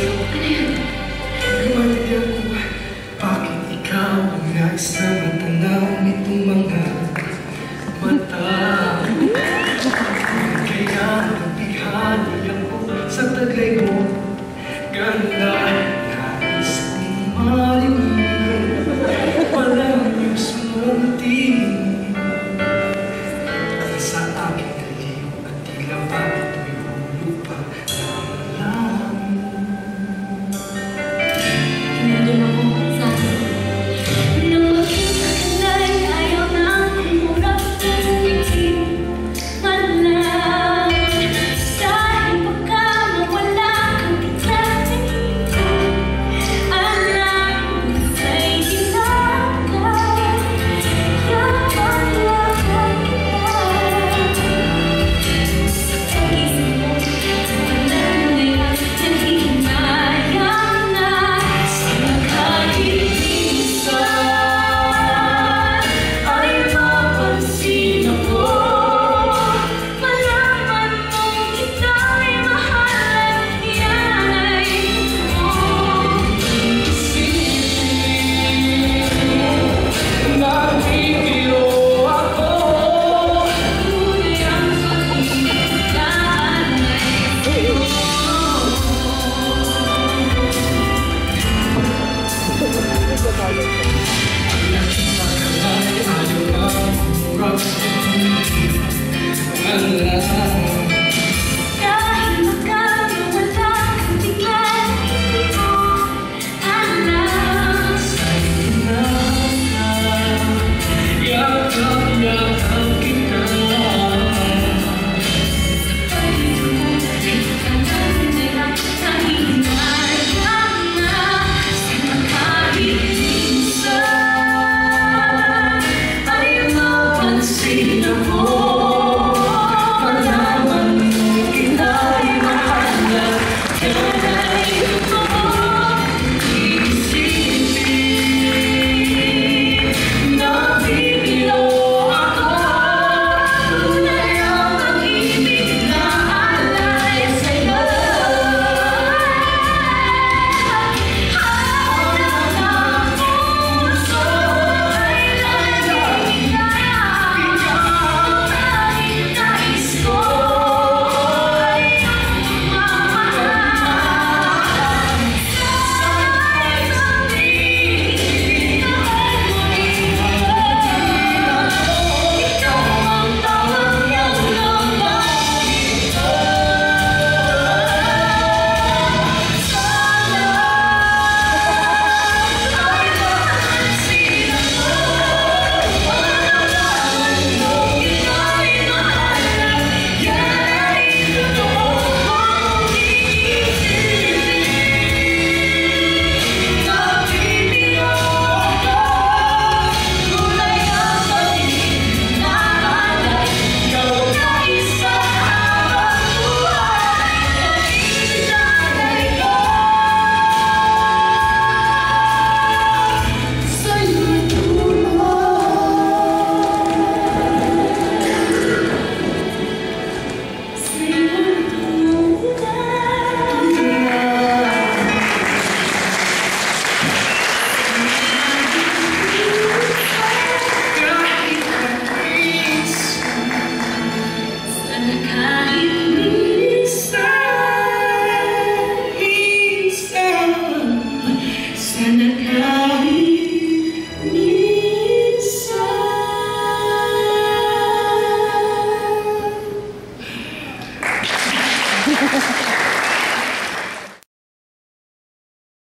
you.